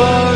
over.